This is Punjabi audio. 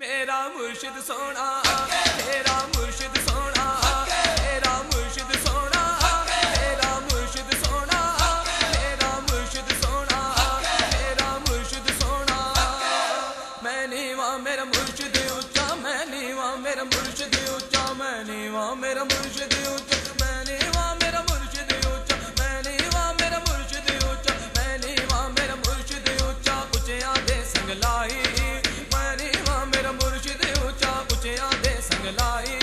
ਮੇਰਾ ਮੁਰਸ਼ਿਦ ਸੋਹਣਾ ਤੇਰਾ ਮੁਰਸ਼ਿਦ ਸੋਹਣਾ ਤੇਰਾ ਮੁਰਸ਼ਿਦ ਸੋਹਣਾ ਤੇਰਾ ਮੁਰਸ਼ਿਦ ਸੋਹਣਾ ਤੇਰਾ ਮੁਰਸ਼ਿਦ ਸੋਹਣਾ ਤੇਰਾ ਮੁਰਸ਼ਿਦ ਸੋਹਣਾ ਮੈਂ ਨੀਵਾ, ਮੇਰਾ ਮੁਰਸ਼ਿਦ ਉੱਚਾ, ਮੈਂ ਨੀਵਾ, ਮੇਰਾ ਮੁਰਸ਼ਿਦ ਉੱਚਾ, ਮੈਂ ਨੀਵਾ, ਮੇਰਾ ਮੁਰਸ਼ਿਦ ਉੱਚਾ। lai